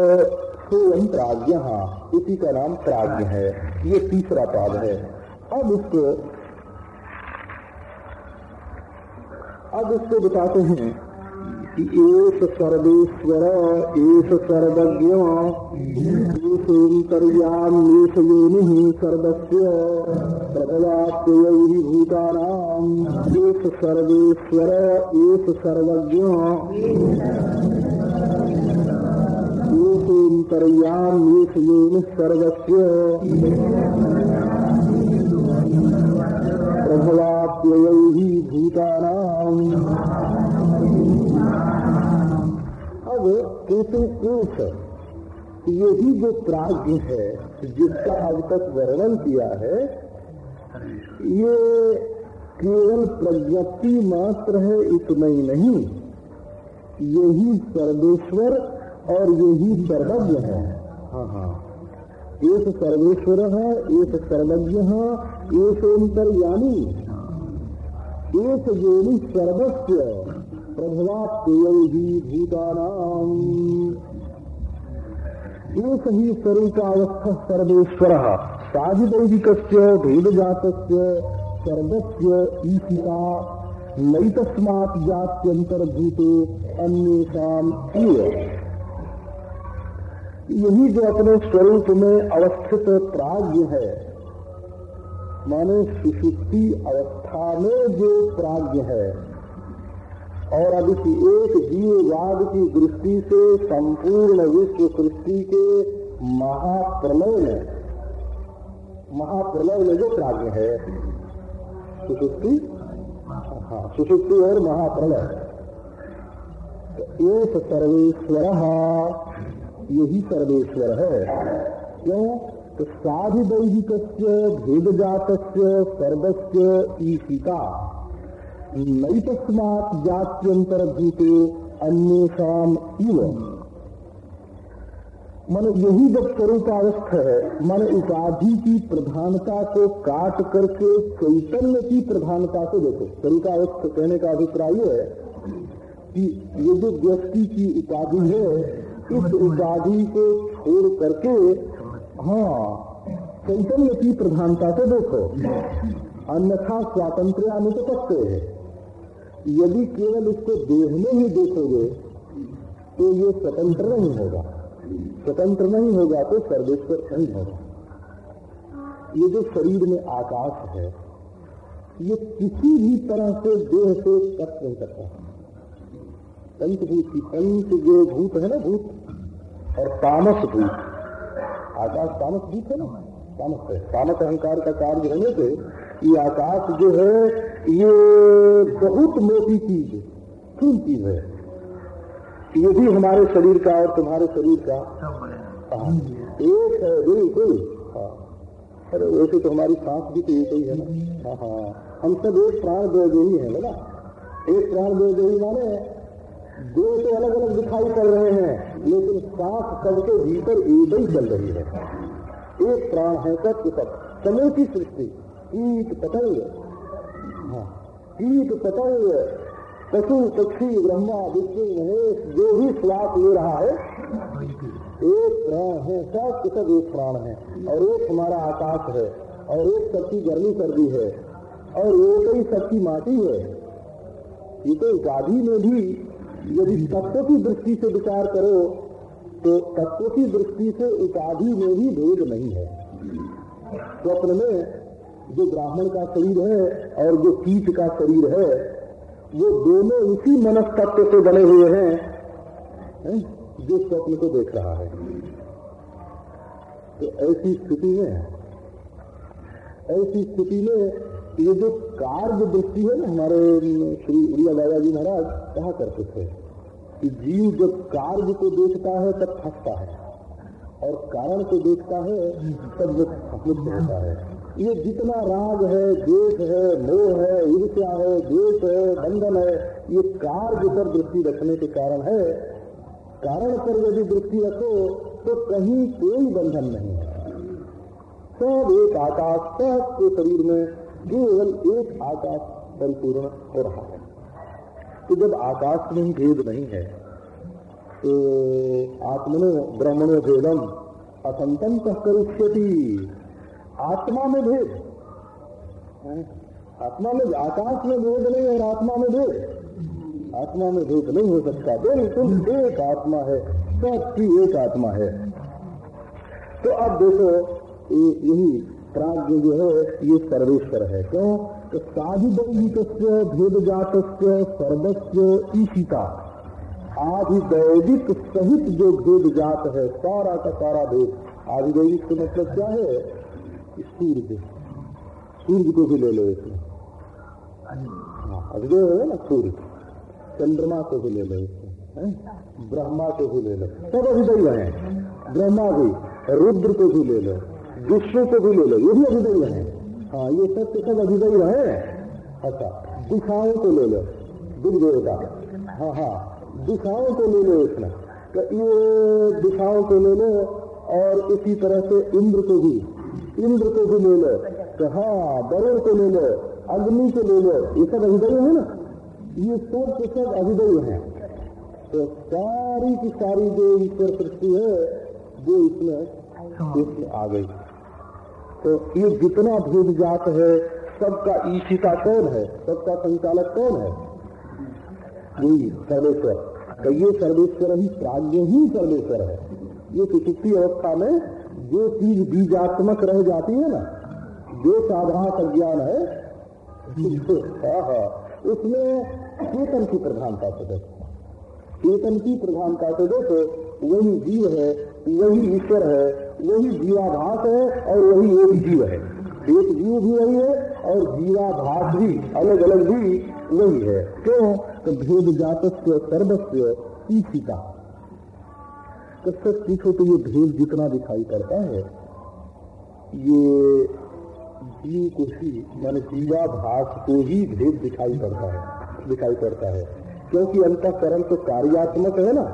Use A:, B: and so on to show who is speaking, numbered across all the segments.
A: स्वयं प्राज्ञ इसी का नाम प्राज्ञ है। ये तीसरा पाद है। अब इसको अब इसको बताते हैं कि एस सर्वेश्वर एस सर्वज्ञ योनि सर्वस्य प्रभवाप्ययैः भूतानाम्। एस सर्वेश्वर एस सर्वज्ञ। अब केतु यही जो प्राज्ञ है, जिसका अब तक वर्णन किया है, ये केवल प्रज्ञप्ति मात्र है इतना ही नहीं। यही सर्वेश्वर और यही सर्वज्ञ है हाँ हाँ। एक सर्वेश्वर है, एक सर्वज्ञ है, एक अंतर्यामी एक योनि सर्वस्व प्रभवाप्ययी भूतानाम एक ही स्वरूपावस्थ सर्वेश्वर साधिदैविक भेदजात सर्वस्य ईशिता नई तस्मात जात्यंतर्भूते अन्येषाम यही जो अपने स्वरूप में अवस्थित प्राज्ञ है, माने सुषुप्ति अवस्था में जो प्राज्ञ है। और अब इस एक जीववाद की दृष्टि से संपूर्ण विश्व सृष्टि के महाप्रलय में महाप्रलय में जो प्राज्ञ है सुषुप्ति हाँ सुषुप्ति और महाप्रलय। एक सर्वेश्वर यही सर्वेश्वर है। क्यों? तो साधिदैविक भेदजात सर्वस्व ईशिता। नई तस्मात जात्यंतरभूते अन्यम इव। मन यही जब स्वरूपावस्थ है, मन उपाधि की प्रधानता को काट करके चैतन्य की प्रधानता को देखो। स्वरूपावस्थ कहने का अभिप्राय है कि ये जो व्यक्ति की उपाधि है इस उपाधि को छोड़ करके हाँ चैतन्य की प्रधानता से देखो। अन्यथा स्वातंत्र अनुपत्य है। यदि केवल इसको में ही देखोगे तो ये स्वतंत्र नहीं होगा। स्वतंत्र नहीं होगा तो सर्वेश्वर नहीं होगा। ये जो शरीर में आकाश है, ये किसी भी तरह से देह से कट नहीं करता पंचभूत की पंच जो भूत है ना भूत? और तामस भूत। आकाश तामस भूत है ना? तामस है। तामस अहंकार का कार्य होने से ये आकाश जो है ये बहुत मोटी चीज़ खून चीज़ है। ये भी हमारे शरीर का और तुम्हारे शरीर का। हाँ, एक है बिल्कुल। हाँ। अरे वैसे तो हमारी सांस भी तो एक ही है ना। हाँ हाँ। हम सब एक प्राण दे ही है ना? एक प्राण दे ही माने दो तो अलग अलग दिखाई पड़ रहे हैं, लेकिन सांस सबके भीतर एक ही चल रही है। एक प्राण है सब के सब समूची सृष्टि, कीट पतंग। हाँ कीट पतंग, पशु, पक्षी, ब्रह्मा, विष्णु, महेश, जो भी श्वास ले रहा है, एक प्राण है सब के सब एक प्राण है। और एक हमारा आकाश है, और एक सबकी गर्मी सर्दी है, और एक ही सबकी माटी है। ये तो उपाधि में भी यदि तत्व की दृष्टि से विचार करो तो तत्व की दृष्टि से उपाधि में भी भेद नहीं है स्वप्न में जो ब्राह्मण का शरीर है और जो कीट का शरीर है, वो दोनों उसी मनस तत्व से बने हुए हैं, है? जो स्वप्न को देख रहा है तो ऐसी स्थिति में, ऐसी स्थिति में ये जो कार्य दृष्टि है ना हमारे, श्री उड़िया दादा जी महाराज, कहा करते थे कि जीव जब कार्य को देखता है, तब फंसता है। और कारण को देखता है, तब वो मुक्त होता है। ये जितना राग है, द्वेष है, मोह है, ईर्ष्या है, द्वेष है, बंधन है, ये कार्य पर दृष्टि रखने के कारण है। कारण पर यदि दृष्टि रखो तो कहीं कोई बंधन नहीं है। सब एक आकाश, सब के शरीर में केवल एक आकाश परिपूर्ण हो रहा है। तो जब आकाश में ही भेद नहीं है तो आत्मनो ब्रह्मणो भेदम असंतम करिष्यति आत्मा में भेद। आत्मा में आकाश में भेद नहीं और आत्मा में भेद। आत्मा में भेद नहीं हो सकता। बिल्कुल एक आत्मा है, सबकी एक आत्मा है। तो अब देखो यही प्राग्ञ जो है, ये सर्वेश्वर है। क्यों? साधिदैविक भेद जात सर्वस्व ईशिता आधिदैविक सहित जो भेद जात है सारा का सारा भेद। आधिदैविक का मतलब क्या है? सूर्य। सूर्य को भी ले लो इसमें। हाँ, अभिदेव है ना सूर्य। चंद्रमा को भी ले लो इसमें ब्रह्मा को भी ले लो। सब अभिदैव है। ब्रह्मा भी रुद्र को भी ले लो। विष्णु को भी ले लो। ये भी अभिदैव है। हाँ ये सब के सब अभिदैव है। अच्छा दिशाओं को ले लो दुर्देवता हाँ हाँ दिशाओं को ले लो इसमें। तो ये दिशाओं को ले लो और इसी तरह से इंद्र को भी इंद्र को भी ले लो। तो हाँ वरुण को ले लो अग्नि को ले लो ये सब अभिदैव है ना? ये सब के सब अभिदैव है। तो सारी की सारी जो ईश्वर सृष्टि है वो इसमें इसमें आ गई। तो ये जितना भेद जात है सबका ईशिता कौन है? सबका संचालक कौन है? यही सर्वेश्वर। तो ये सर्वेश्वर ही प्राज्ञ ही सर्वेश्वर है। ये सुसुप्ति अवस्था में जो चीज़ बीजात्मक रह जाती है ना जो साधारण अज्ञान हाँ, उसमें चेतन की प्रधानता से देखो। चेतन की प्रधानता से देखो वही जीव है वही ईश्वर है, वही जीवाभास है और वही एक जीव है। एक जीव भी वही है और जीवाभास भी अलग अलग भी वही है। क्यों? तो भेद जात सर्वस्व सीखिका तो सब सीखो तो ये भेद जितना दिखाई पड़ता है, ये जीव को ही, मान जीवाभास को ही भेद दिखाई पड़ता है, दिखाई पड़ता है। क्योंकि अंतकरण तो कार्यात्मक है ना।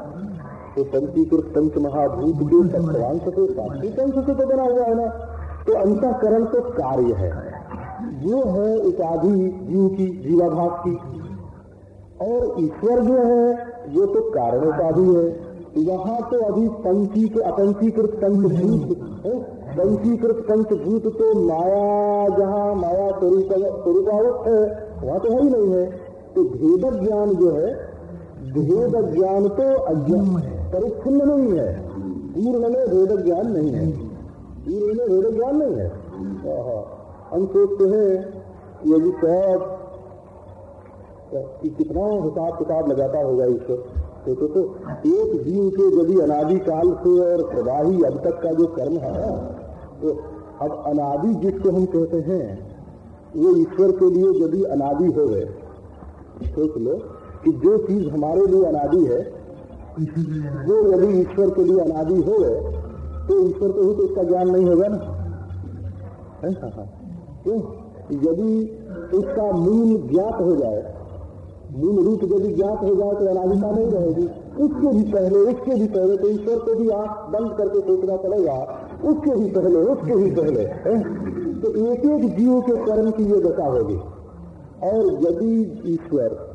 A: तो पंचीकृत पंच महाभूत के सत्वांश से सात्विक अंश से तो बना हुआ है ना। तो अंतकरण तो कार्य है। वो है उपाधि जीव की, जीवाभास की। और ईश्वर जो है, वो तो कारण उपाधि है। यहाँ तो अभी पंची के अपंचीकृत पंचभूत पंचीकृत पंचभूत तो माया, जहाँ माया स्वरूपावत है, वहाँ तो है ही नहीं है। तो भेद ज्ञान जो है भेद ज्ञान तो अज्ञान है। परिच्छिन्न नहीं है। पूर्ण में भेद ज्ञान नहीं है। पूर्ण में भेद ज्ञान नहीं है। हम सोचते हैं यदि सब कितना हिसाब किताब लगाता होगा इसको तो, तो, तो एक जीव के यदि अनादि काल से और प्रवाही अब तक का जो कर्म है तो अब अनादि जिसको हम कहते हैं वो ईश्वर के लिए यदि अनादि हो गए सोच लो कि जो चीज़ हमारे लिए अनादि है वो यदि ईश्वर के लिए अनादि हो तो ईश्वर को ही तो इसका ज्ञान नहीं होगा ना। हाँ, हाँ। क्यों? यदि इसका मूल ज्ञात हो जाए मूल रूप यदि ज्ञात हो जाए तो अनादिता नहीं रहेगी। उसके भी पहले उसके भी पहले तो ईश्वर को भी आँख बंद करके सोचना पड़ेगा। उसके भी पहले उसके भी पहले? तो एक एक जीव के कर्म की ये दशा होगी। और यदि ईश्वर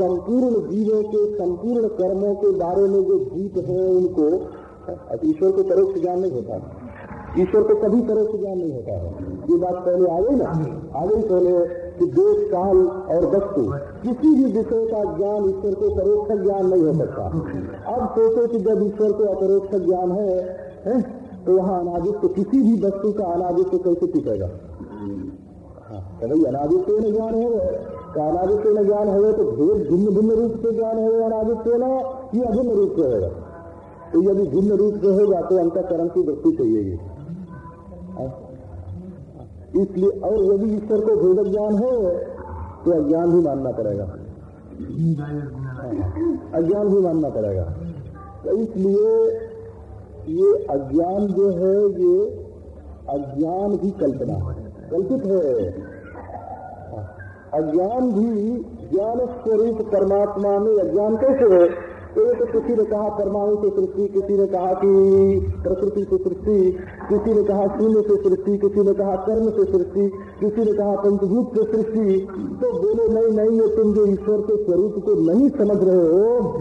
A: संपूर्ण जीवों के संपूर्ण कर्मों के बारे में जो जीत है उनको ईश्वर को तरह से ज्ञान नहीं होता। ईश्वर को कभी तरह से ज्ञान नहीं होता है। ये बात पहले आ गई ना आ गई पहले कि देश काल और वस्तु किसी भी विषय का ज्ञान ईश्वर को परोक्ष ज्ञान नहीं हो सकता। अब सोचो कि जब ईश्वर को अपरोक्ष ज्ञान है, है तो वहाँ अनादित्य किसी भी वस्तु का अनादित्य कैसे टिकेगा? हाँ तो अनादित्य ज्ञान है। का अनादित्य में ज्ञान है तो भेद भिन्न भिन्न रूप से ज्ञान है अनादित्य ना ये अभिन्न रूप से होगा। तो यदि भिन्न रूप से होगा तो अंतकरण की वृत्ति चाहिए इसलिए और यदि ईश्वर को भेद ज्ञान है तो अज्ञान भी मानना पड़ेगा। अज्ञान भी मानना पड़ेगा। तो इसलिए ये अज्ञान जो है, ये अज्ञान भी कल्पना कल्पित है। अज्ञान भी ज्ञान स्वरूप परमात्मा में अज्ञान कैसे है? तो ये तो किसी ने कहा, परमाणु से सृष्टि, किसी ने कहा कि प्रकृति से सृष्टि, किसी ने कहा शून्य से सृष्टि, किसी ने कहा कर्म से सृष्टि, किसी ने कहा पंचभूत से सृष्टि। तो बोले, नहीं नहीं, ये तुम जो ईश्वर के स्वरूप को नहीं समझ रहे हो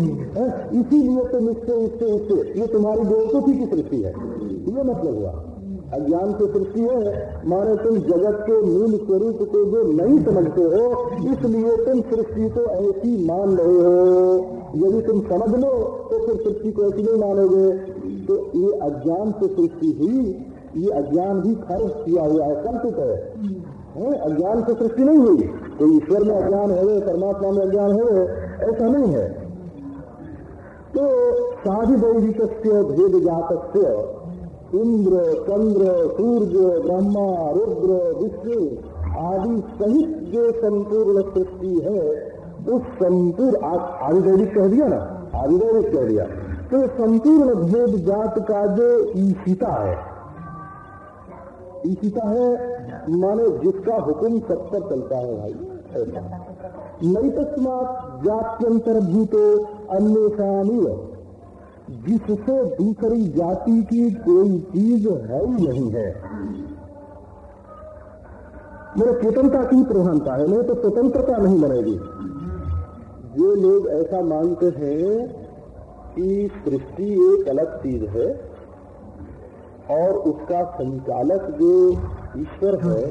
A: इसीलिए तुम इससे इससे इससे ये तुम्हारी बेवकूफ़ी की सृष्टि है। ये मतलब हुआ। अज्ञान की सृष्टि है, माने तुम जगत के मूल स्वरूप को जो नहीं समझते हो, इसलिए तुम सृष्टि को ऐसी मान रहे हो। यदि तुम समझ लो तो फिर सृष्टि को ऐसी नहीं मानोगे। तो ये अज्ञान से सृष्टि हुई ये अज्ञान भी खर्च किया हुआ है कल्पित है। अज्ञान से सृष्टि नहीं हुई। तो ईश्वर में अज्ञान है, परमात्मा में अज्ञान है, ऐसा नहीं है। तो साधि दैविक भेद जात इंद्र, चंद्र, सूर्य, ब्रह्मा, रुद्र, विष्णु आदि सहित जो संपूर्ण सृष्टि है, उस संपूर्ण आदिदैविक कह दिया ना? आदिदैविक कह दिया। तो संपूर्ण भेद जात का जो ईशिता है ईशिता है, माने जिसका हुक्म सब पर चलता है भाई। नई तस्मात जात्यंतर भूतो अन्य जिससे दूसरी जाति की कोई चीज़ है ही नहीं है। मेरे स्वतंत्रता की प्रधानता है, नहीं तो स्वतंत्रता नहीं बनेगी जो लोग ऐसा मानते हैं कि सृष्टि एक अलग चीज़ है और उसका संचालक जो ईश्वर है,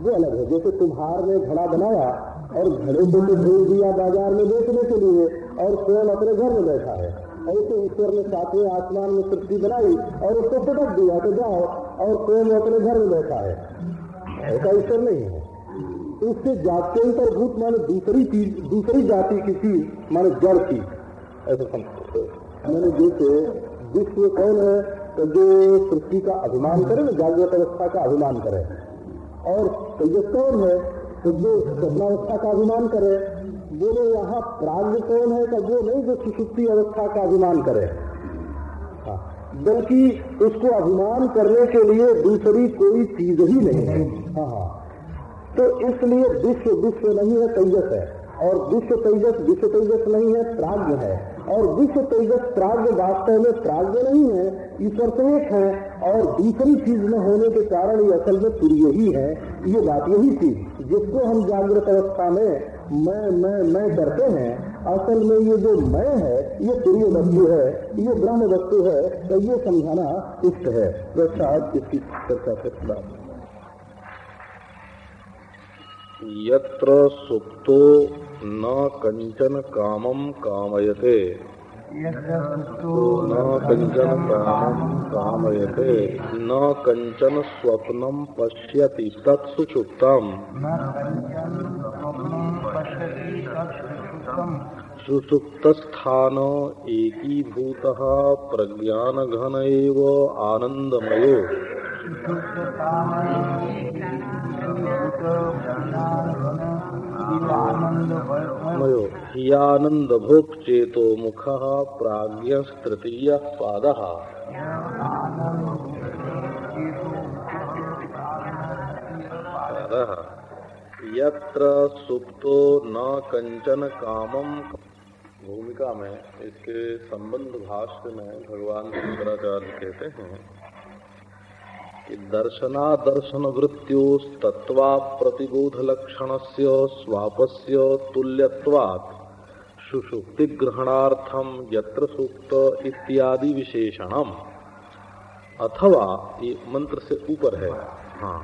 A: वो अलग है। जैसे तुम्हार ने घड़ा बनाया और घड़े को तो भेज दिया बाज़ार में बेचने के लिए और स्वयं अपने घर में बैठा है। ऐसे ईश्वर ने सातवें आसमान में सृष्टि बनाई और उसको पटक दिया तो जाओ और स्वयं अपने घर में बैठा है। ऐसा ईश्वर नहीं है। उससे जात्यंतर भूत माने दूसरी चीज़, दूसरी जाति की चीज़ माने जड़ की। ऐसा मैंने जैसे विश्व कौन है तो जो सृष्टि का अभिमान करे ना, जागृत अवस्था का अभिमान करे। और तेजस कौन है तो जो स्वप्नावस्था का अभिमान करे? बोले यहाँ प्राग्ञ कौन है? तो वो नहीं जो सुसुप्ति अवस्था का अभिमान करे। हाँ, बल्कि उसको अभिमान करने के लिए दूसरी कोई चीज़ ही नहीं है। हाँ हाँ। तो इसलिए विश्व विश्व नहीं है तेजस है। और विश्व तेजस विश्व तेजस नहीं है प्राग्ञ है। और विश्व तेजस प्राग्ञ वास्तव में प्राग्ञ नहीं है ईश्वर से एक है। और दूसरी चीज़ में होने के कारण ये असल में तुर्य ही है। ये बात यही थी जिसको हम जागृत अवस्था में मैं मैं मैं करते हैं। असल में ये जो मैं है ये तुर्य वस्तु है ये ब्रह्म वस्तु है तो ये समझाना इष्ट है। तो शायद इसकी चर्चा से
B: यत्र सुप्तो न कंचन कामम कामयते। न कंचन कामम कामयते। न कंचन स्वप्नम पश्यति तत्सुषुप्तम सुसुप्तस्थान एकीभूत प्रज्ञान घन आनंदमयो मयो ह्यानंद भोग चेतो मुख प्राज्ञ तृतीय पाद। यत्र सुप्तो न कंचन कामम। भूमिका में इसके संबंध भाष्य में भगवान शंकराचार्य कहते हैं कि दर्शना दर्शन वृत्तियोस्तत्वा प्रतिबोध लक्षण से स्वापस्य तुल्यवात् सुषुप्ति ग्रहणार्थम यत्र सूक्त इत्यादि विशेषणम अथवा ये मंत्र से ऊपर है। हाँ।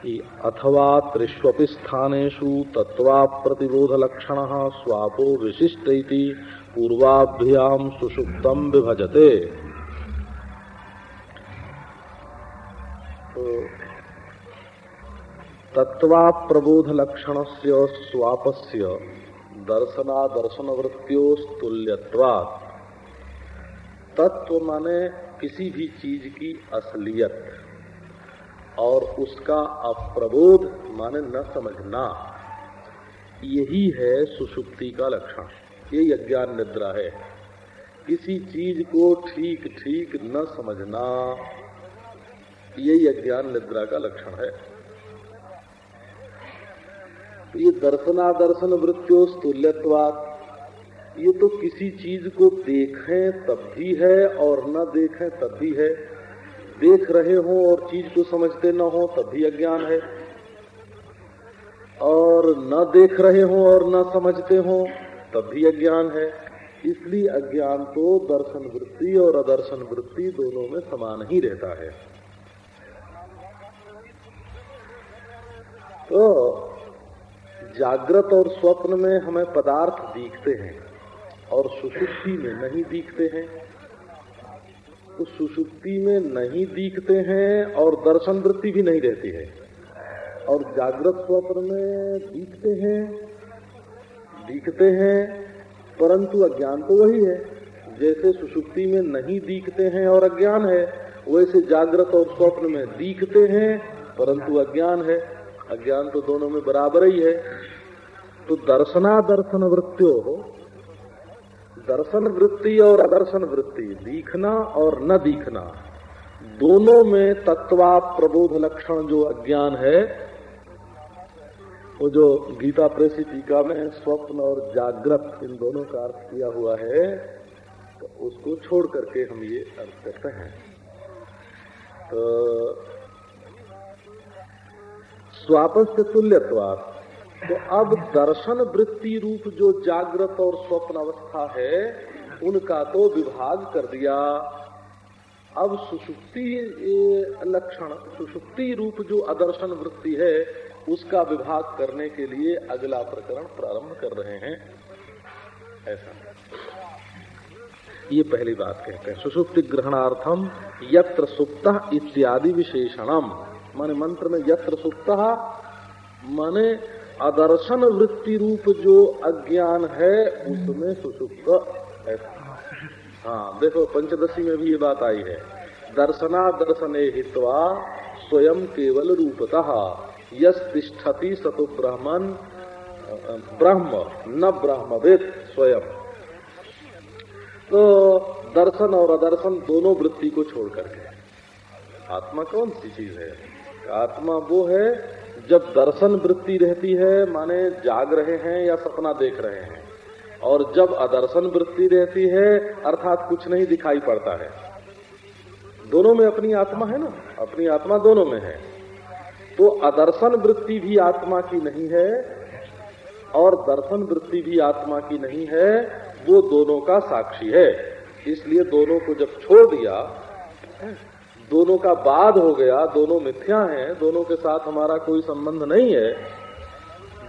B: अथवा त्रिष्वपि स्थानेषु तत्वा प्रतिबोध लक्षण स्वापो विशिष्ट पूर्वाभ्याम सुषुप्तम विभजते। तत्वा प्रबोध लक्षण से स्वापस्य दर्शना दर्शन वृत्तियोस्तुल्यवाद तत्व माने किसी भी चीज़ की असलियत और उसका अप्रबोध माने न समझना। यही है सुषुप्ति का लक्षण। ये अज्ञान निद्रा है। किसी चीज़ को ठीक ठीक न समझना यही अज्ञान निद्रा का लक्षण है। तो ये दर्शनादर्शन वृत्तियों तुल्यवाद
A: ये तो किसी चीज़ को देखें तब भी है और न देखें तब भी है। देख रहे हो और चीज़ को समझते न हो, तब भी अज्ञान है। और न देख रहे हो और न समझते हो, तब भी अज्ञान है। इसलिए अज्ञान तो दर्शन वृत्ति और अदर्शन वृत्ति दोनों में समान ही रहता है। तो जागृत और स्वप्न में हमें पदार्थ दिखते हैं और सुषुप्ति में नहीं दिखते हैं। तो सुषुप्ति में नहीं दिखते हैं और दर्शन वृत्ति भी नहीं रहती है। और जागृत स्वप्न में दिखते हैं दिखते हैं, परंतु अज्ञान तो वही है। जैसे सुसुप्ति में नहीं दिखते हैं और अज्ञान है, वैसे जागृत और स्वप्न में दिखते हैं, परंतु अज्ञान है। अज्ञान तो दोनों में बराबर ही है। तो दर्शना दर्शन वृत्तियों दर्शन वृत्ति और अदर्शन वृत्ति दिखना और न दिखना, दोनों में तत्वा प्रबोध लक्षण जो अज्ञान है, वो जो गीता प्रेसी टीका में स्वप्न और जागृत इन दोनों का अर्थ किया हुआ है तो उसको छोड़ करके हम ये अर्थ करते हैं। तो स्वापस्य तुल्यत्वाद तो अब दर्शन वृत्ति रूप जो जागृत और स्वप्न अवस्था है, उनका तो विभाग कर दिया। अब सुषुप्ति लक्षण, सुषुप्ति रूप जो अदर्शन वृत्ति है, उसका विभाग करने के लिए अगला प्रकरण प्रारंभ कर रहे हैं। ऐसा। ये पहली बात कहते हैं। सुषुप्ति ग्रहणार्थम यत्र सुप्त इत्यादि विशेषणम। माने मंत्र में यत्र सुप्त, माने अदर्शन वृत्ति रूप जो अज्ञान है, उसमें सुषुप्त है। हाँ देखो, पंचदशी में भी ये बात आई है। दर्शना दर्शने हित्वा स्वयं केवल रूपतः। तिष्ठति सतु ब्रह्मन, ब्रह्म, न ब्रह्मवेद स्वयं। तो दर्शन और अदर्शन दोनों वृत्ति को छोड़ करके आत्मा कौन सी चीज़ है? आत्मा वो है जब दर्शन वृत्ति रहती है, माने जाग रहे हैं या सपना देख रहे हैं, और जब अदर्शन वृत्ति रहती है, अर्थात कुछ नहीं दिखाई पड़ता है। दोनों में अपनी आत्मा है ना? अपनी आत्मा दोनों में है। तो अदर्शन वृत्ति भी आत्मा की नहीं है, और दर्शन वृत्ति भी आत्मा की नहीं है, वो दोनों का साक्षी है। इसलिए दोनों को जब छोड़ दिया दोनों का बाद हो गया दोनों मिथ्या हैं दोनों के साथ हमारा कोई संबंध नहीं है।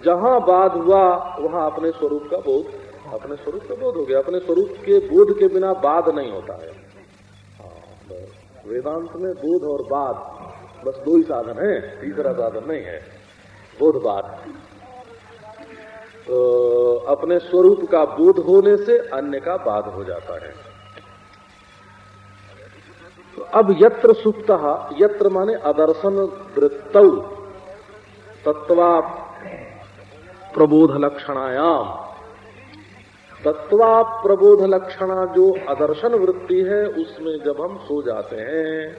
A: जहाँ बाद हुआ वहाँ अपने स्वरूप का बोध अपने स्वरूप का बोध हो गया। अपने स्वरूप के बोध के बिना बाद नहीं होता है। हाँ, वेदांत में बोध और बाद बस दो ही साधन है तीसरा साधन नहीं है बोध बाद। तो अपने स्वरूप का बोध होने से अन्य का बाद हो जाता है। तो अब यत्र सुप्त, यत्र माने अदर्शन वृत्त तत्वा प्रबोध लक्षणायाम तत्वा प्रबोध लक्षणा जो अदर्शन वृत्ति है, उसमें जब हम सो जाते हैं,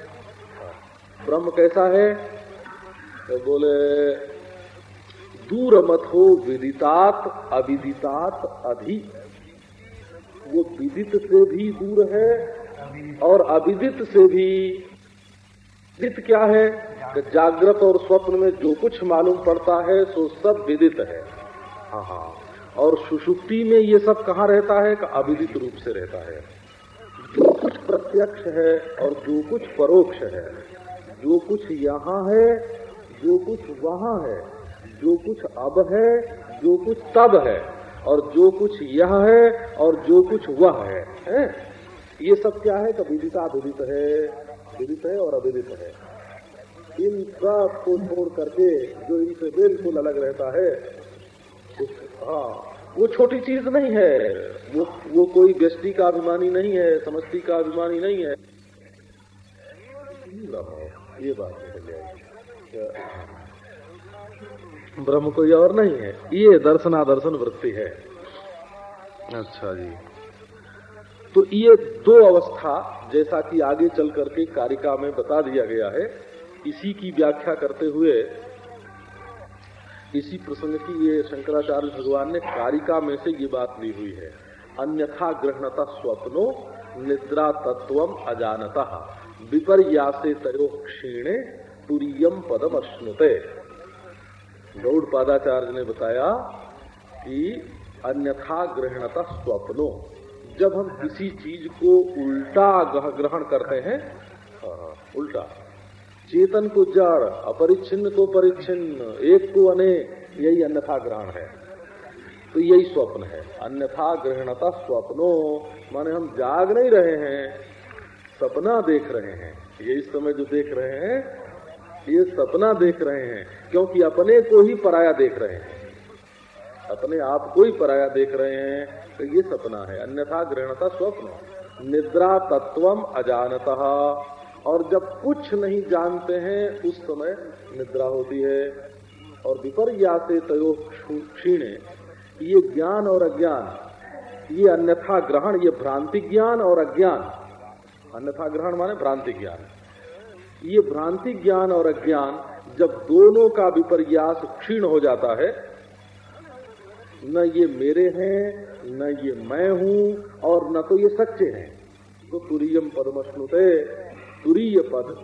A: ब्रह्म कैसा है? तो बोले, दूर मत हो विदितात, अविदितात अधि। वो विदित से भी दूर है और अविदित से भी विदित क्या है जागृत और स्वप्न में जो कुछ मालूम पड़ता है सो सब विदित है। हाँ हाँ। और सुषुप्ति में ये सब कहाँ रहता है कि अविदित रूप से रहता है? जो कुछ प्रत्यक्ष है और जो कुछ परोक्ष है। जो कुछ यहाँ है जो कुछ वहाँ है। जो कुछ अब है जो कुछ तब है। और जो कुछ यह है और जो कुछ वह है, है? ये सब क्या है? कि विदिता विदित है विदित है और अविदित है। इन सबको छोड़ करके जो इनसे बिल्कुल अलग रहता है हाँ वो छोटी चीज़ नहीं है। वो वो कोई व्यक्ति का अभिमानी नहीं है समष्टि का अभिमानी नहीं है। ये बात ब्रह्म कोई और नहीं है। ये दर्शनादर्शन वृत्ति है। अच्छा जी। तो ये दो अवस्था जैसा कि आगे चल करके कारिका में बता दिया गया है, इसी की व्याख्या करते हुए इसी प्रसंग की ये शंकराचार्य भगवान ने कारिका में से ये बात ली हुई है। अन्यथा ग्रहणता स्वप्नो, निद्रा तत्व अजानता। विपर्यासे तयो क्षीणे, तुरीयम पदम अश्नुते गौड़ पादाचार्य ने बताया कि अन्यथा ग्रहणता स्वप्नो। जब हम किसी चीज़ को उल्टा ग्रहण करते हैं हाँ, उल्टा। चेतन को जड़ अपरिच्छिन्न को परिच्छिन्न एक को अनेक यही अन्यथा ग्रहण है। तो यही स्वप्न है। अन्यथा ग्रहणता स्वप्नो। माने हम जाग नहीं रहे हैं सपना देख रहे हैं। ये इस समय जो देख रहे हैं ये सपना देख रहे हैं क्योंकि अपने को ही पराया देख रहे हैं। अपने आप को ही पराया देख रहे हैं तो ये सपना है, अन्यथा ग्रहणता स्वप्न। निद्रा तत्वम अजानता। और जब कुछ नहीं जानते हैं, उस समय निद्रा होती है। और विपर्यासे तयो क्षीणे। ये ज्ञान और अज्ञान, ये अन्यथा ग्रहण, ये भ्रांति ज्ञान और अज्ञान। अन्यथा ग्रहण माने भ्रांति ज्ञान। ये भ्रांति ज्ञान और अज्ञान, जब दोनों का विपर्यास क्षीण हो जाता है न ये मेरे हैं, न ये मैं हूँ, और न तो ये सच्चे हैं। तो तुरीयम पदमश्नुते तुरीय पद।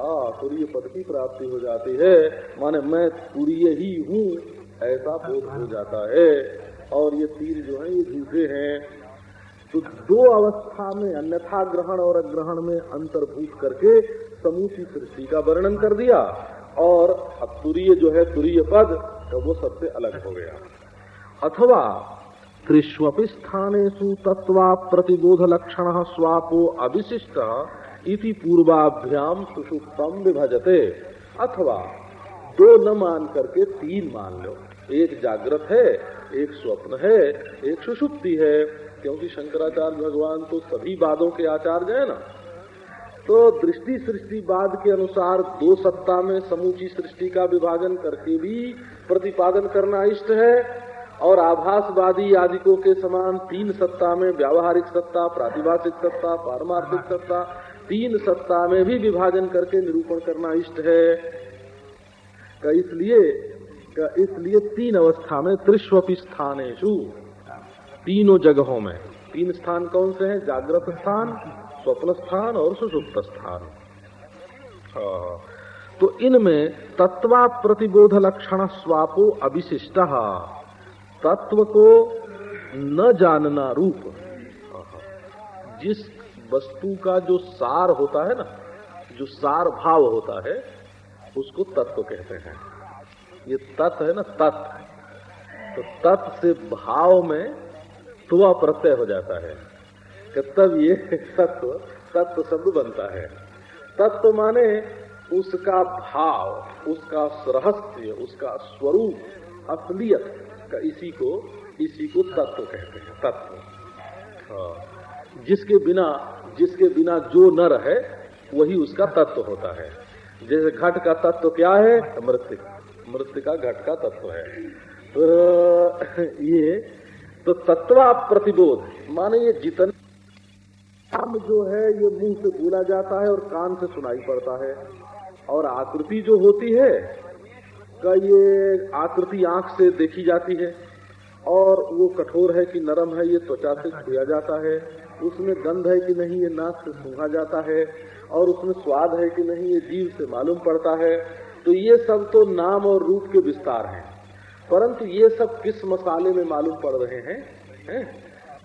A: हाँ तुरीय पद की प्राप्ति हो जाती है। माने मैं तुरीय ही हूँ, ऐसा बोध हो जाता है। और ये तीर जो है, ये झूठे हैं। तो दो अवस्था में, अन्यथा ग्रहण और अग्रहण में अंतर्भूत करके समूची सृष्टि का वर्णन कर दिया। और अब तुरीय जो है, तुरीय पद तो वो सबसे अलग हो गया। अथवा त्रिष्वपि स्थानेषु तत्वा प्रतिबोध लक्षण स्वापो अविशिष्ट इति पूर्वाभ्याम सुषुप्तम विभजते। अथवा दो न मान करके तीन मान लो। एक जागृत है, एक स्वप्न है, एक सुषुप्ति है। क्योंकि शंकराचार्य भगवान तो सभी वादों के आचार्य है ना। तो दृष्टि सृष्टि बाद के अनुसार दो सत्ता में समूची सृष्टि का विभाजन करके भी प्रतिपादन करना इष्ट है। और आभासवादी आदिकों के समान तीन सत्ता में व्यावहारिक सत्ता, प्रातिभाषिक सत्ता, पारमार्थिक सत्ता, तीन सत्ता में भी विभाजन करके निरूपण करना इष्ट है। का इसलिए का इसलिए तीन अवस्था में त्रिस्वपी स्थानेशु तीनों जगहों में। तीन स्थान कौन से हैं? जागृत स्थान, स्वप्न स्थान और सुषुप्त स्थान। हाँ। तो इनमें तत्वा प्रतिबोध लक्षण स्वापो अविशिष्ट। तत्व को न जानना रूप। जिस वस्तु का जो सार होता है ना जो सार भाव होता है उसको तत्व कहते हैं। ये तत्व है ना तत्व तो तत्व से भाव में तुआ प्रत्यय हो जाता है। कि तब ये तत्व तत्व शब्द बनता है। तत्व माने उसका भाव उसका रहस्य उसका स्वरूप असलियत। का इसी को इसी को तत्व कहते हैं, तत्व। हाँ। जिसके बिना जिसके बिना जो न रहे वही उसका तत्व होता है। जैसे घट का तत्व क्या है? मृत्यु मृत्यु का घट का तत्व है। तो ये तो तत्वा प्रतिबोध माने ये जितने काम जो है, ये मुँह से बोला जाता है और कान से सुनाई पड़ता है। और आकृति जो होती है का ये आकृति आँख से देखी जाती है और वो कठोर है कि नरम है, ये त्वचा से छुआ जाता है। उसमें गंध है कि नहीं, ये नाक से सूंघा जाता है और उसमें स्वाद है कि नहीं, ये जीव से मालूम पड़ता है। तो ये सब तो नाम और रूप के विस्तार हैं। परंतु ये सब किस मसाले में मालूम पड़ रहे हैं, है?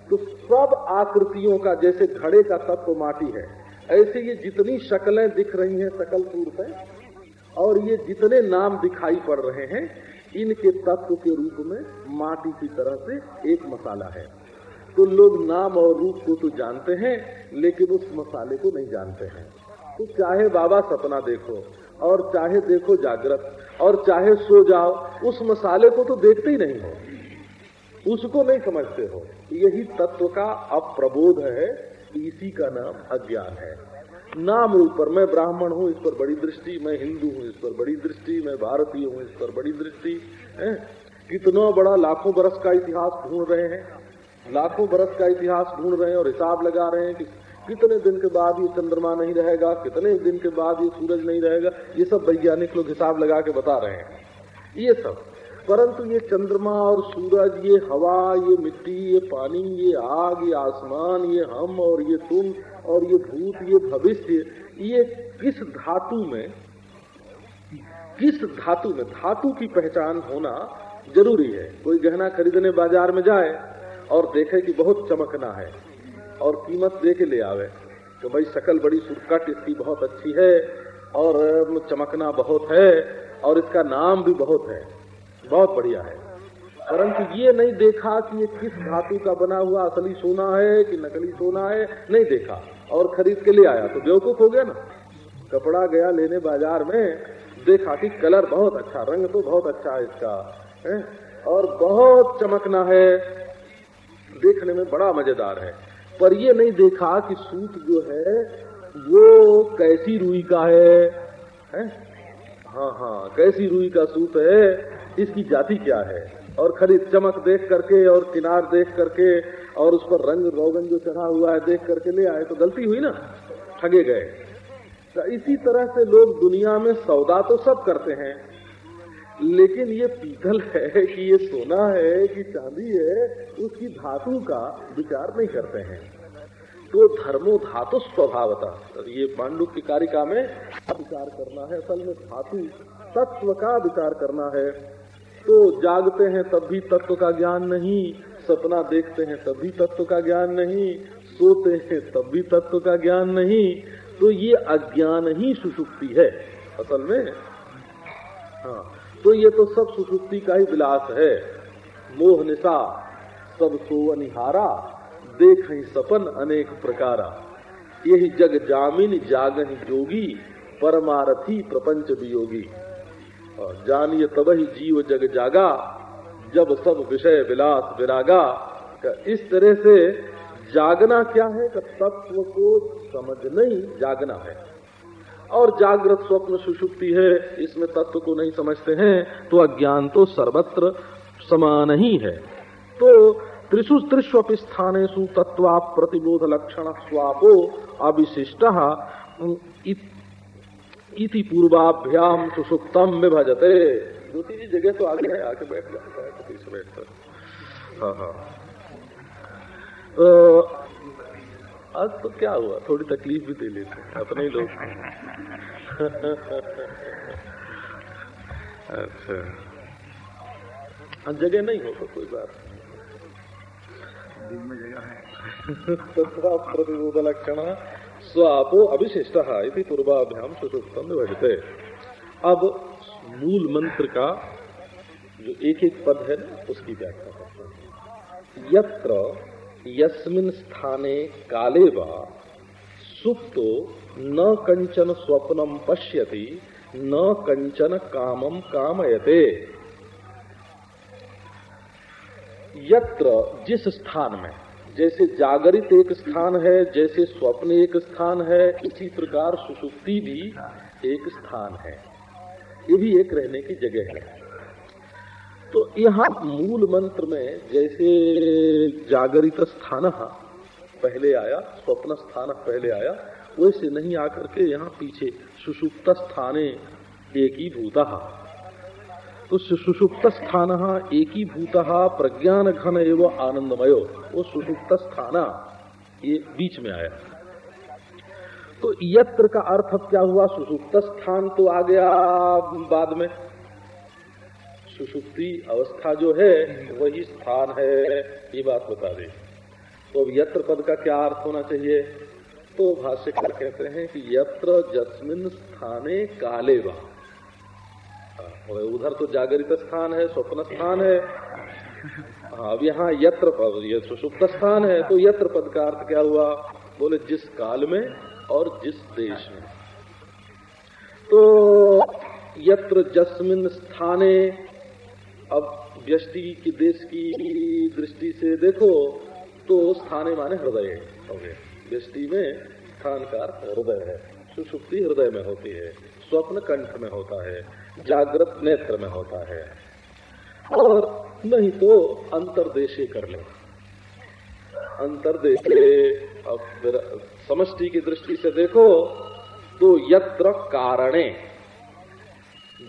A: तो सब आकृतियों का, जैसे घड़े का तत्व माटी है, ऐसे ये जितनी शक्लें दिख रही हैं, सकल पूर्व से और ये जितने नाम दिखाई पड़ रहे हैं, इनके तत्व के रूप में माटी की तरह से एक मसाला है। तो लोग नाम और रूप को तो जानते हैं, लेकिन उस मसाले को नहीं जानते हैं। तो चाहे बाबा सपना देखो, और चाहे देखो जागृत, और चाहे सो जाओ, उस मसाले को तो देखते ही नहीं हो। उसको नहीं समझते हो। यही तत्व का अप्रबोध है, इसी का नाम अज्ञान है। नाम रूप पर, मैं ब्राह्मण हूँ इस पर बड़ी दृष्टि, मैं हिंदू हूँ इस पर बड़ी दृष्टि, मैं भारतीय हूँ इस पर बड़ी दृष्टि कितना बड़ा लाखों बरस का इतिहास ढूंढ रहे हैं, लाखों बरस का इतिहास ढूंढ रहे हैं और हिसाब लगा रहे हैं कि कितने दिन के बाद ये चंद्रमा नहीं रहेगा, कितने दिन के बाद ये सूरज नहीं रहेगा, ये सब वैज्ञानिक लोग हिसाब लगा के बता रहे हैं, ये सब। परंतु ये चंद्रमा और सूरज, ये हवा, ये मिट्टी, ये पानी, ये आग, ये आसमान, ये हम और ये तुम और ये भूत, ये भविष्य, ये किस धातु में, किस धातु में, धातु की पहचान होना ज़रूरी है। कोई गहना खरीदने बाज़ार में जाए और देखे कि बहुत चमकना है और कीमत दे के ले आवे तो भाई शकल बड़ी सुरकट, इसकी बहुत अच्छी है और चमकना बहुत है और इसका नाम भी बहुत है। बहुत बढ़िया है। परंतु ये नहीं देखा कि ये किस धातु का बना हुआ असली सोना है कि नकली सोना है नहीं देखा। और खरीद के ले आया। तो बेवकूफ़ हो गया ना। कपड़ा गया लेने बाज़ार में देखा कि कलर बहुत अच्छा रंग तो बहुत अच्छा है इसका है? और बहुत चमकना है। देखने में बड़ा मज़ेदार है। पर ये नहीं देखा कि सूत जो है वो कैसी रुई का है, है? हाँ हाँ कैसी रुई का सूत है इसकी जाति क्या है? और खरीद चमक देख करके और किनार देख करके और उस पर रंग रोगन जो चढ़ा हुआ है देख करके ले आए तो गलती हुई ना? ठगे गए। तो इसी तरह से लोग दुनिया में सौदा तो सब करते हैं, लेकिन ये पीतल है कि ये सोना है कि चांदी है, उसकी धातु का विचार नहीं करते हैं। तो धर्मो धातु स्वभावता। ये पांडु की कारिका में विचार करना है, असल में धातु तत्व का विचार करना है। तो जागते हैं तब भी तत्व का ज्ञान नहीं, सपना देखते हैं तब भी तत्व का ज्ञान नहीं, सोते हैं तब भी तत्व का ज्ञान नहीं तो ये अज्ञान ही सुसुप्ति है, असल में। हाँ तो ये तो सब सुसुप्ति का ही विलास है। मोह निशा सब सोवनिहारा देख ही सपन अनेक प्रकारा। यही जग जामिन जागन जोगी, परमारथी प्रपंच वियोगी। जानिए तब ही जीव जग जागा, जब सब विषय विलास विरागा। इस तरह से जागना क्या है? कि तत्व को समझना ही जागना है। और जागृत स्वप्न सुषुप्ति है, इसमें तत्व को नहीं समझते हैं तो अज्ञान तो सर्वत्र समान ही है। तो त्रिशु त्रिस्वपि स्थानेषु तत्वा प्रतिबोध लक्षण स्वापो अविशिष्ट इति पूर्वाभ्याम सुसुप्तम में भजते दो तीन जगह तो आगे है आके बैठ जाता है से बैठकर हाँ हाँ। आज तो क्या हुआ? थोड़ी तकलीफ़ भी दे लेते हैं अपने ही लोग। अच्छा। जगह नहीं हो तो कोई बात।
C: में जगह है।
A: प्रतिबोध लक्षण स्वापो अभिशिष्ट पूर्वाभ्याम सुसुप्तम निभजते अब मूल मंत्र का जो एक एक पद है ना, उसकी व्याख्या करते हैं। यत्र यस्मिन स्थाने काले सुप्तो न कंचन स्वप्नम पश्यति, न कंचन कामम कामयते। यत्र जिस स्थान में जैसे जागरित एक स्थान है, जैसे स्वप्न एक स्थान है इसी प्रकार सुसुप्ति भी एक स्थान है। ये भी एक रहने की जगह है। तो यहाँ मूल मंत्र में जैसे जागरित स्थान पहले आया, स्वप्न स्थान पहले आया, वैसे नहीं आकर के यहाँ पीछे सुषुप्त स्थाने एक ही भूता। तो सुषुप्त स्थान एक ही भूत प्रज्ञान घन एवं आनंदमय वो सुसुप्त स्थान ये बीच में आया। तो यत्र का अर्थ क्या हुआ? सुसुप्त स्थान तो आ गया बाद में। सुसुप्ति अवस्था जो है, वही स्थान है, ये बात बता दे। तो अब यत्र पद का क्या अर्थ होना चाहिए? तो भाष्यकार कहते हैं कि यत्र जस्मिन स्थाने काले वा। उधर तो जागरित स्थान है, स्वप्न स्थान है। हाँ अब यहाँ यत्र पद, ये सुषुप्त स्थान है तो यत्र पद का अर्थ क्या हुआ? बोले, जिस काल में और जिस देश में। तो यत्र जस्मिन स्थाने, अब व्यष्टि की, देश की दृष्टि से देखो तो स्थाने माने हृदय हो व्यष्टि में स्थान का हृदय है सुषुप्ति हृदय में होती है, स्वप्न कंठ में होता है। जागृत नेत्र में होता है। और नहीं तो अंतरदेशे कर ले। अंतरदेशे समष्टि की दृष्टि से देखो तो यत्र कारणे।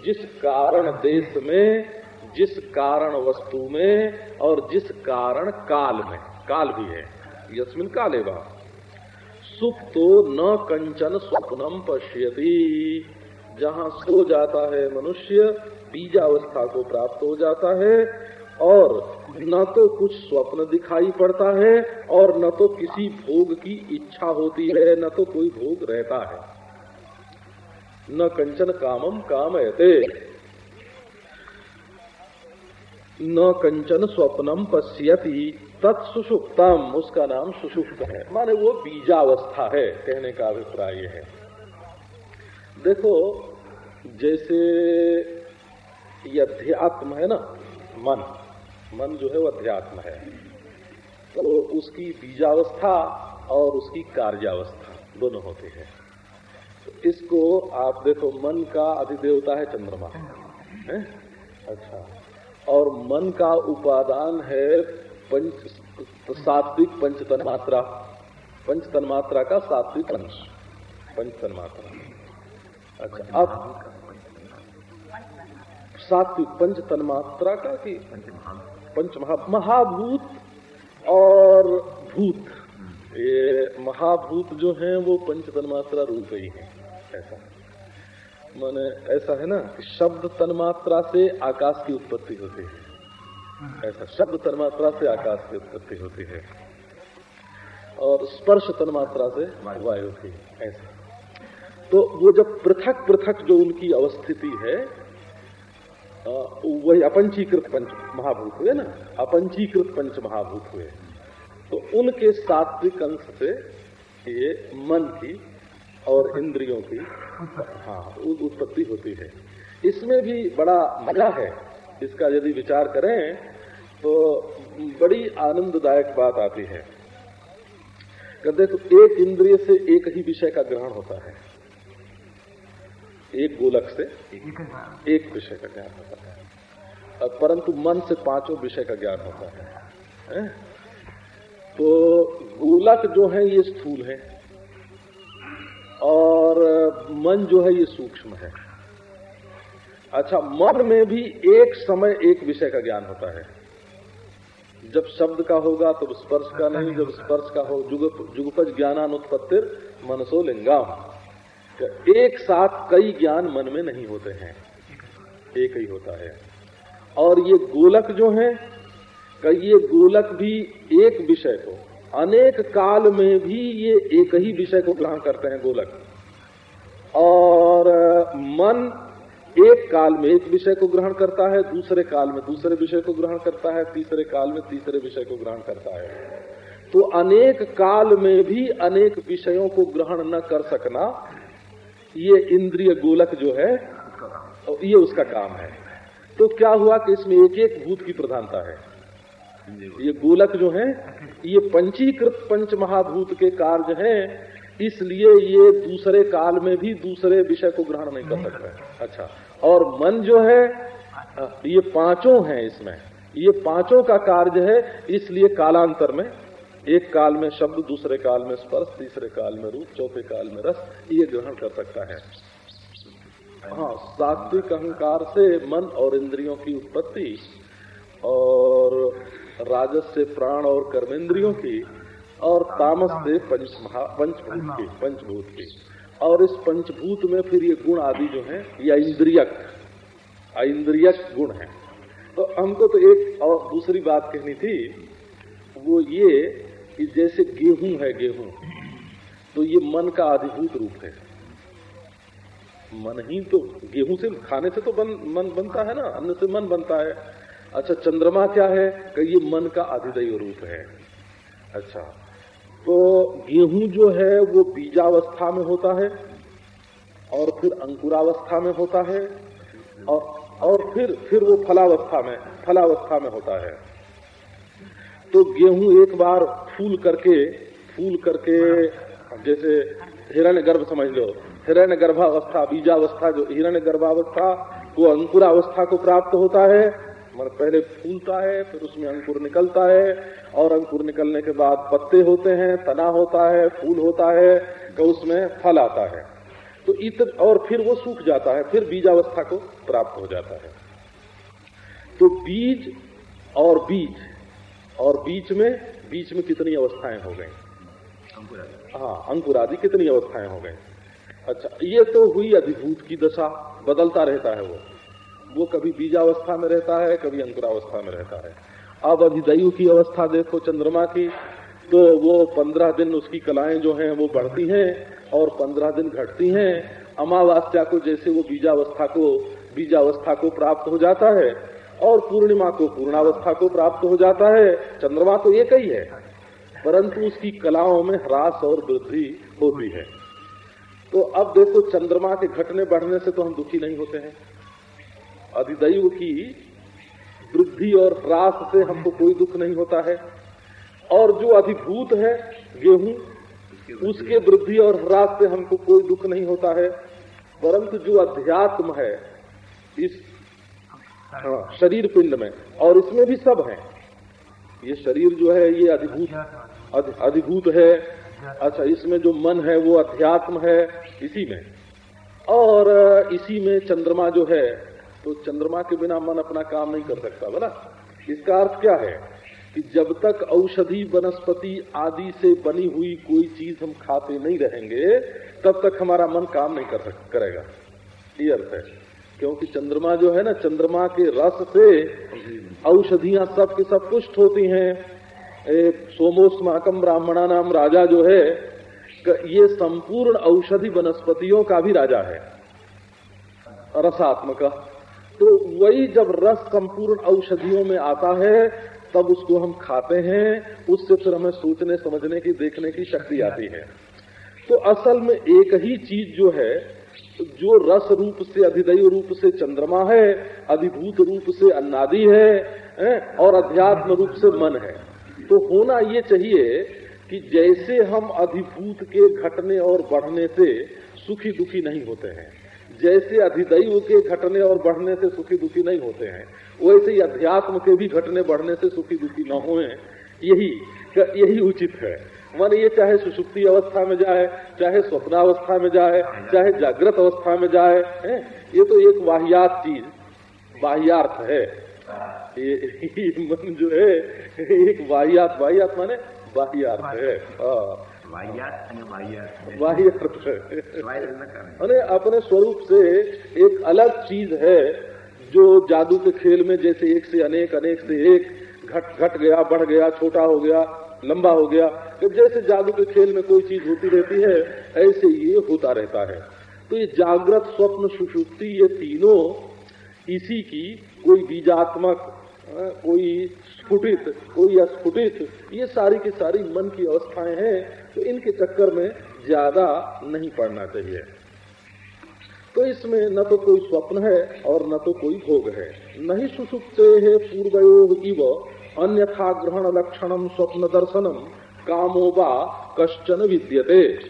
A: जिस कारण देश में, जिस कारण वस्तु में, और जिस कारण काल में। काल भी है, यस्मिन काले बा सुप्तो न कंचन स्वप्नम पश्यति। जहाँ सो जाता है मनुष्य, बीजावस्था को प्राप्त हो जाता है और न तो कुछ स्वप्न दिखाई पड़ता है और न तो किसी भोग की इच्छा होती है, न तो कोई भोग रहता है। न कंचन कामम कामयते। न कंचन स्वप्नम पश्यति तत्सुषुप्तम उसका नाम सुषुप्त है। माने वो बीजावस्था है, कहने का अभिप्राय है। देखो, जैसे ये अध्यात्म है ना, मन मन जो है वो अध्यात्म है। तो उसकी बीजावस्था और उसकी कार्यावस्था दोनों होते हैं। तो इसको आप देखो, मन का अधिदेवता है चंद्रमा। है? अच्छा। और मन का उपादान है पंच, सात्विक पंचतन मात्रा। पंचतन मात्रा का सात्विक अंश। पंचतन मात्रा। अच्छा अब सात्विक पंच तन्मात्रा का कि पंच महा महाभूत और भूत। ये महाभूत जो हैं, वो पंच तन्मात्रा रूप ही है, ऐसा। माने ऐसा है ना कि शब्द तन्मात्रा से आकाश की उत्पत्ति होती है। ऐसा, शब्द तन्मात्रा से आकाश की उत्पत्ति होती है। और स्पर्श तन्मात्रा से वायु की ऐसा। तो वो जब पृथक पृथक जो उनकी अवस्थिति है वही अपंचीकृत पंच महाभूत हुए ना अपंचीकृत पंच महाभूत हुए। तो उनके सात्विक अंश से ये मन की और इंद्रियों की हाँ उत्पत्ति होती है। इसमें भी बड़ा मज़ा है इसका यदि विचार करें तो बड़ी आनंददायक बात आती है। कहते तो एक इंद्रिय से एक ही विषय का ग्रहण होता है। एक गोलक से एक विषय का ज्ञान होता है। परंतु मन से पाँचों विषय का ज्ञान होता है? तो गोलक जो है, ये स्थूल है। और मन जो है, ये सूक्ष्म है। अच्छा मन में भी एक समय एक विषय का ज्ञान होता है। जब शब्द का होगा तो स्पर्श का नहीं, जब स्पर्श का हो जुग जुगपज ज्ञानानुत्पत्तिर मनसो लिंगाम। एक साथ कई ज्ञान मन में नहीं होते हैं। एक ही होता है। और ये गोलक जो है ये गोलक भी एक विषय को, अनेक काल में भी ये एक ही विषय को ग्रहण करते हैं गोलक। और, मन एक काल में एक विषय को ग्रहण करता है, दूसरे काल में दूसरे विषय को ग्रहण करता है, तीसरे काल में तीसरे विषय को ग्रहण करता है। तो अनेक काल में भी अनेक विषयों को ग्रहण न कर सकना ये इंद्रिय गोलक जो है, ये उसका काम है। तो क्या हुआ कि इसमें एक एक भूत की प्रधानता है? ये गोलक जो है, ये पंचीकृत पंच महाभूत के कार्य हैं, इसलिए ये दूसरे काल में भी दूसरे विषय को ग्रहण नहीं कर सकता। अच्छा और मन जो है, ये पाँचों हैं इसमें। ये पाँचों का कार्य है, इसलिए कालांतर में एक काल में शब्द, दूसरे काल में स्पर्श, तीसरे काल में रूप, चौथे काल में रस, ये ग्रहण कर सकता है। हाँ सात्विक अहंकार से मन और इंद्रियों की उत्पत्ति और राजस से प्राण और कर्मेंद्रियों की और तामस से पंच पंचभूत की पंचभूत की। और इस पंचभूत में फिर ये गुण आदि जो है, ये इंद्रियक इंद्रियक गुण है। तो हमको तो एक और दूसरी बात कहनी थी, वो ये जैसे गेहूँ है गेहूँ तो ये मन का अधिभूत रूप है। मन ही तो गेहूँ से खाने से तो बन, मन बनता है ना अन्न से मन बनता है। अच्छा चंद्रमा क्या है? कि ये मन का अधिदय रूप है। अच्छा तो गेहूँ जो है वो बीजावस्था में होता है और फिर अंकुरावस्था में होता है और और फिर फिर वो फलावस्था में फलावस्था में होता है। तो गेहूँ एक बार फूल करके फूल करके, जैसे हिरण्य गर्भ समझ लो हिरण्य गर्भावस्था बीजावस्था, जो हिरण्य गर्भावस्था वो अंकुरावस्था को प्राप्त होता है। मतलब पहले फूलता है, फिर उसमें अंकुर निकलता है, और अंकुर निकलने के बाद पत्ते होते हैं, तना होता है, फूल होता है तो उसमें फल आता है। तो इत, और फिर वो सूख जाता है, फिर बीजावस्था को प्राप्त हो जाता है। तो बीज और बीज और बीच में बीच में कितनी अवस्थाएँ हो गई? हाँ अंकुर आदि कितनी अवस्थाएँ हो गई? अच्छा ये तो हुई अधिभूत की दशा बदलता रहता है वो। वो कभी बीजावस्था में रहता है कभी अंकुरावस्था में रहता है। अब अधिदयु की अवस्था देखो चंद्रमा की तो वो पंद्रह दिन उसकी कलाएँ जो हैं वो बढ़ती हैं और पंद्रह दिन घटती हैं। अमावास्या को जैसे वो बीजावस्था को बीजावस्था को प्राप्त हो जाता है और पूर्णिमा को पूर्णावस्था को प्राप्त हो जाता है। चंद्रमा तो एक ही है, परंतु उसकी कलाओं में ह्रास और वृद्धि होती है। तो अब देखो, चंद्रमा के घटने बढ़ने से तो हम दुखी नहीं होते हैं। अधिदैव की वृद्धि और ह्रास से हमको कोई दुख नहीं होता है। और जो अधिभूत है, गेहूँ, उसके वृद्धि और ह्रास से हमको कोई दुख नहीं होता है। परंतु जो अध्यात्म है, इस हाँ, शरीर पिंड में। और इसमें भी सब है। ये शरीर जो है ये अधिभूत अधिभूत है। अच्छा इसमें जो मन है वो अध्यात्म है इसी में। और इसी में चंद्रमा जो है तो चंद्रमा के बिना मन अपना काम नहीं कर सकता बोला इसका अर्थ क्या है? कि जब तक औषधि वनस्पति आदि से बनी हुई कोई चीज़ हम खाते नहीं रहेंगे तब तक हमारा मन काम नहीं कर सक, करेगा। ये अर्थ है। क्योंकि चंद्रमा जो है ना, चंद्रमा के रस से औषधियाँ सब के सब पुष्ट होती हैं। सोमोस्माकम ब्राह्मणा नाम राजा जो है ये संपूर्ण औषधि वनस्पतियों का भी राजा है, रसात्मक। तो वही जब रस संपूर्ण औषधियों में आता है, तब उसको हम खाते हैं, उससे फिर हमें सोचने, समझने की, देखने की शक्ति आती है। तो असल में एक ही चीज़ जो है जो रस रूप से अधिदय रूप से चंद्रमा है, अधिभूत रूप से अन्नादि है, और अध्यात्म रूप से मन है। तो होना ये चाहिए कि जैसे हम अधिभूत के घटने और बढ़ने से सुखी दुखी नहीं होते हैं, जैसे अधिदैव के घटने और बढ़ने से सुखी दुखी नहीं होते हैं, वैसे ही अध्यात्म के भी घटने बढ़ने से सुखी दुखी न हुए, यही यही उचित है। मन ये चाहे सुसुप्ति अवस्था में जाए चाहे स्वप्नावस्था में जाए चाहे जागृत अवस्था में जाए है? ये तो एक वाहियात चीज़ बाह्यार्थ है। ये, ये मन जो है एक वाहियात वाहियात माने बाह्यार्थ है। हाँ। अरे अपने स्वरूप से एक अलग चीज़ है जो जादू के खेल में जैसे एक से अनेक अनेक से एक घट घट गया बढ़ गया छोटा हो गया लंबा हो गया। तो जैसे जादू के खेल में कोई चीज़ होती रहती है, ऐसे ये होता रहता है। तो ये जागृत स्वप्न सुषुप्ति ये तीनों इसी की कोई बीजात्मक कोई स्फुटित, कोई अस्फुटित, ये सारी की सारी मन की अवस्थाएँ हैं तो इनके चक्कर में ज़्यादा नहीं पड़ना चाहिए। तो इसमें न तो कोई स्वप्न है और न तो कोई भोग है। नहीं सुसुप्ते है पूर्वयोग इव। अन्यथा ग्रहण लक्षणम स्वप्न दर्शनम कामो कामोबा कश्चन विद्यते।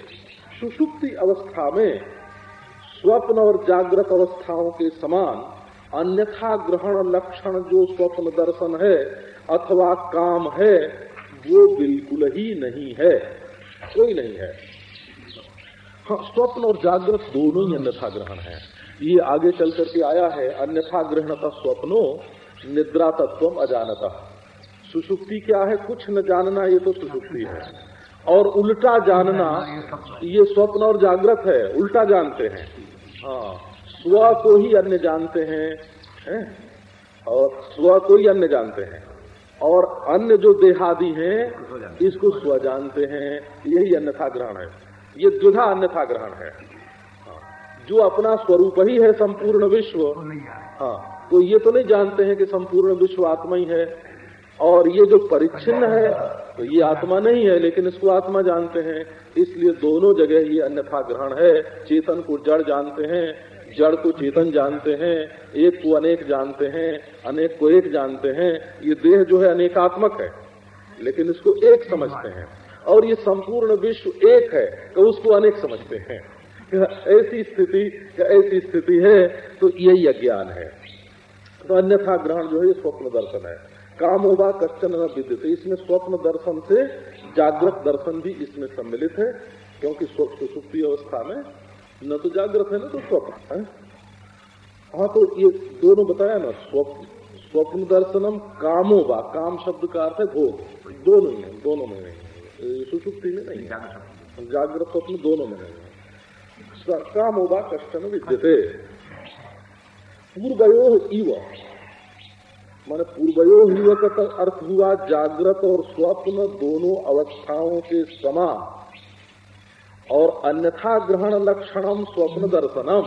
A: सुसुप्ति अवस्था में स्वप्न और जागृत अवस्थाओं के समान अन्यथा ग्रहण लक्षण जो स्वप्न दर्शन है अथवा काम है, वो बिल्कुल ही नहीं है। कोई नहीं है। हाँ स्वप्न और जागृत दोनों ही अन्यथा ग्रहण है। ये आगे चल करके आया है, अन्यथा ग्रहणता स्वप्नो निद्रा तत्व अजानता। सुसुप्ति क्या है? कुछ न जानना ये तो सुसुप्ति है। और उल्टा जानना ये स्वप्न और जागृत है उल्टा जानते हैं। हाँ स्व को ही अन्य जानते हैं है? और स्व को ही अन्य जानते हैं। और अन्य जो देहादि हैं इसको स्व जानते हैं। यही अन्यथा ग्रहण है। ये द्विधा अन्यथा ग्रहण है। जो अपना स्वरूप ही है संपूर्ण विश्व हाँ तो ये तो नहीं जानते हैं कि संपूर्ण विश्व आत्मा ही है। और ये जो परिच्छिन्न है तो ये आत्मा नहीं है, लेकिन इसको आत्मा जानते हैं। इसलिए दोनों जगह ये अन्यथा ग्रहण है। चेतन को जड़ जानते हैं, जड़ को चेतन जानते हैं, एक को अनेक जानते हैं, अनेक को एक जानते हैं। ये देह जो है अनेकात्मक है, लेकिन इसको एक समझते हैं। और ये संपूर्ण विश्व एक है तो उसको अनेक समझते हैं। ऐसी स्थिति ऐसी स्थिति है तो यही अज्ञान है। तो अन्यथा ग्रहण जो है, ये स्वप्न दर्शन है। काम होगा कच्चन न विद्युत। इसमें स्वप्न दर्शन से जागृत दर्शन भी इसमें सम्मिलित है क्योंकि सुसुप्ति अवस्था में न तो जागृत है न तो स्वप्न है। हाँ तो ये दोनों बताया ना स्वप्न स्वप्न दर्शनम कामो बा काम शब्द का अर्थ है भोग। दोनों में दोनों में नहीं सुसुप्ति में नहीं जागृत स्वप्न। दोनों में नहीं है। कामो बा कष्टन विद्यते। पूर्वयो इव। माने पूर्वयो हिव का अर्थ हुआ जागृत और स्वप्न दोनों अवस्थाओं के समान। और अन्यथा ग्रहण लक्षणम स्वप्न दर्शनम।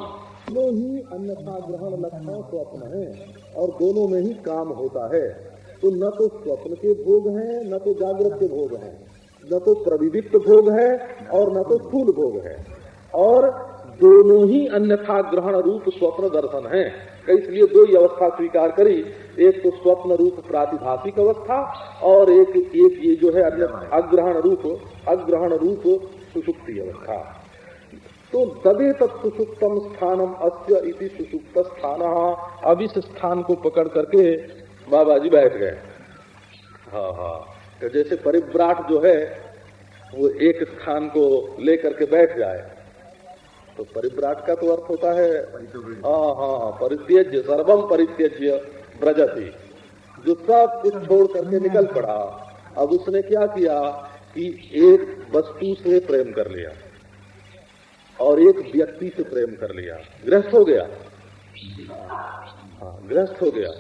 A: दोनों ही अन्यथा ग्रहण लक्षण स्वप्न है और दोनों में ही काम होता है। तो न तो स्वप्न के भोग हैं, न तो जागृत के भोग हैं। न तो प्रविदित भोग है और न तो स्थूल भोग है। और दोनों ही अन्यथा ग्रहण रूप स्वप्न दर्शन है। इसलिए दो ही अवस्था स्वीकार करी। एक तो स्वप्न रूप प्रातिभाषिक अवस्था और एक एक ये जो है अग्रहण रूप अग्रहण रूप सुसुप्ति अवस्था। तो दबे तत्सुसुप्तम स्थानम अस्य इति सुसुप्त स्थान। अब इस स्थान को पकड़ करके बाबा जी बैठ गए। हाँ हाँ। तो जैसे परिव्राट जो है, वो एक स्थान को लेकर के बैठ जाए। तो परिव्राट का तो अर्थ होता है हाँ हाँ परित्यज्य सर्वम परित्यज्य ब्रजती जो सब कुछ छोड़ करके निकल पड़ा। अब उसने क्या किया कि एक वस्तु से प्रेम कर लिया और एक व्यक्ति से प्रेम कर लिया। गृहस्थ हो गया। हाँ गृहस्थ हो गया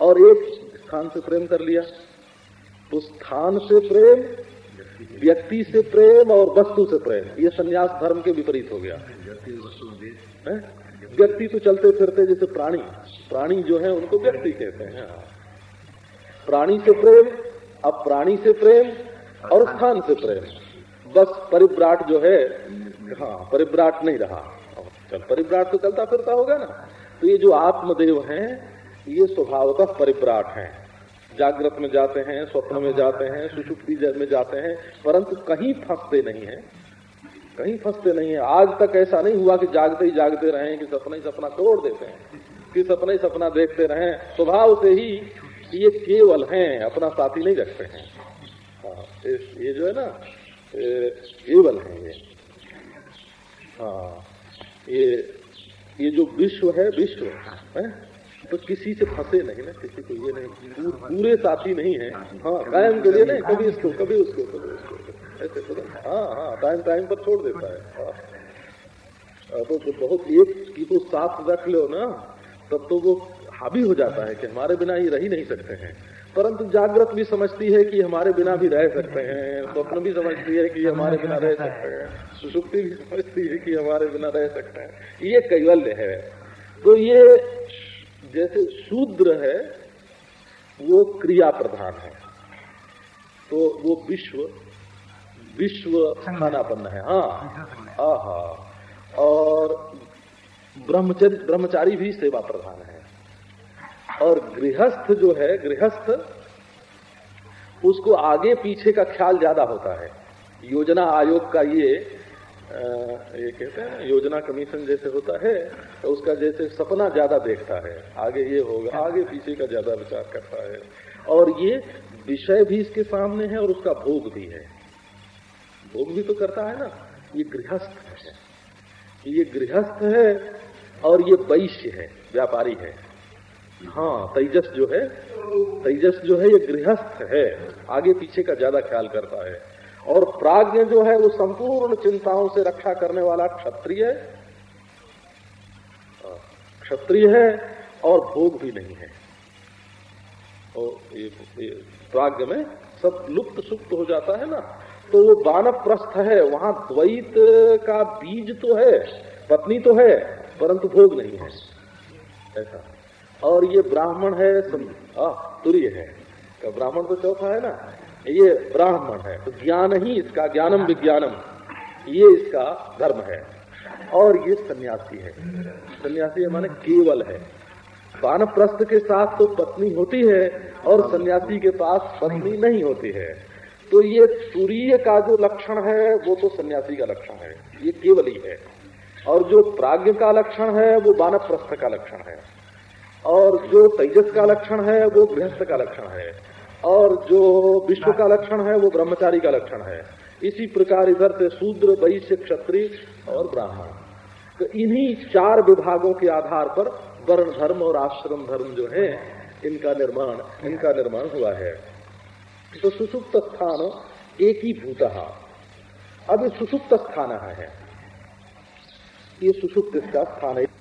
A: और एक स्थान से प्रेम कर लिया। तो स्थान से प्रेम व्यक्ति से प्रेम और वस्तु से प्रेम ये संन्यास धर्म के विपरीत हो गया। व्यक्ति तो चलते फिरते जैसे प्राणी प्राणी जो है उनको व्यक्ति कहते हैं। प्राणी से प्रेम अब प्राणी से प्रेम और स्थान से प्रेम। बस परिव्राट जो है हाँ परिव्राट नहीं रहा। चल परिव्राट तो चलता फिरता होगा ना। तो ये जो आत्मदेव हैं ये स्वभावतः परिव्राट हैं। जागृत में जाते हैं, स्वप्न में जाते हैं सुषुप्ति में जाते हैं, परंतु कहीं फंसते नहीं है। कहीं फंसते नहीं है। आज तक ऐसा नहीं हुआ कि जागते ही जागते रहे, कि सपना ही सपना तोड़ देते हैं, कि सपना ही सपना देखते रहे। स्वभाव से ही ये केवल हैं, अपना साथी नहीं रखते हैं। हाँ ये जो है ना केवल है ये। हाँ ये ये जो विश्व है विश्व है? तो किसी से फंसे नहीं ना किसी को ये नहीं पूरे साथी नहीं है। हाँ कायम के लिए नहीं कभी इसको कभी उसको कभी उसको। ऐसे तो हाँ हाँ टाइम टाइम पर छोड़ देता है। हाँ। तो, बहुत एक की तो साथ रख लो ना तब तो वो हावी हो जाता है कि हमारे बिना ये रह नहीं सकते हैं। परंतु जागृत भी समझती है कि हमारे बिना भी रह सकते हैं स्वप्न भी समझती है कि हमारे बिना रह सकते हैं सुषुप्ति भी समझती है कि हमारे बिना रह सकते हैं। ये कैवल्य है। तो ये जैसे शूद्र है, वो क्रिया प्रधान है। तो वो विश्व विश्व खानापन्न है। हाँ। आहा। और ब्रह्मचर्य ब्रह्मचारी भी सेवा प्रधान है। और गृहस्थ जो है, गृहस्थ, उसको आगे पीछे का ख्याल ज़्यादा होता है। योजना आयोग का ये ये कहते हैं योजना कमीशन जैसे होता है तो उसका जैसे सपना ज़्यादा देखता है। आगे ये होगा, आगे पीछे का ज़्यादा विचार करता है। और ये विषय भी इसके सामने है और उसका भोग भी है। भोग भी तो करता है ना, ये गृहस्थ है। ये गृहस्थ है और ये वैश्य है, व्यापारी है। हाँ तेजस जो है, तेजस जो है, ये गृहस्थ है। आगे पीछे का ज़्यादा ख्याल करता है। और प्राज्ञ जो है वो संपूर्ण चिंताओं से रक्षा करने वाला क्षत्रिय हाँ, क्षत्रिय है और भोग भी नहीं है। और ये, ये प्राज्ञ में सब लुप्त सुप्त हो जाता है ना तो वो बानव प्रस्थ है वहाँ द्वैत का बीज तो है पत्नी तो है परंतु भोग नहीं है। ऐसा। और ये ब्राह्मण है तुरीय है। तो ब्राह्मण तो चौथा है ना? ये ब्राह्मण है। तो ज्ञान ही इसका, ज्ञानम विज्ञानम। ये इसका धर्म है। और ये सन्यासी है। सन्यासी माने केवल है। वानप्रस्थ के साथ तो पत्नी होती है और सन्यासी के पास पत्नी नहीं होती है। तो ये सूर्य का जो लक्षण है, वो तो सन्यासी का लक्षण है। ये केवल ही है। और जो प्राज्ञ का लक्षण है, वो वानप्रस्थ का लक्षण है। और जो तेजस का लक्षण है, वो गृहस्थ का लक्षण है। और जो विश्व का लक्षण है, वो ब्रह्मचारी का लक्षण है। इसी प्रकार इधर से शूद्र, वैश्य, क्षत्रिय और ब्राह्मण। तो इन्हीं चार विभागों के आधार पर वर्ण धर्म और आश्रम धर्म जो है, इनका निर्माण इनका निर्माण हुआ है। तो सुसुप्त स्थान एक ही भूत अब सुसुप्त स्थान है? ये सुसुप्त इसका स्थान है।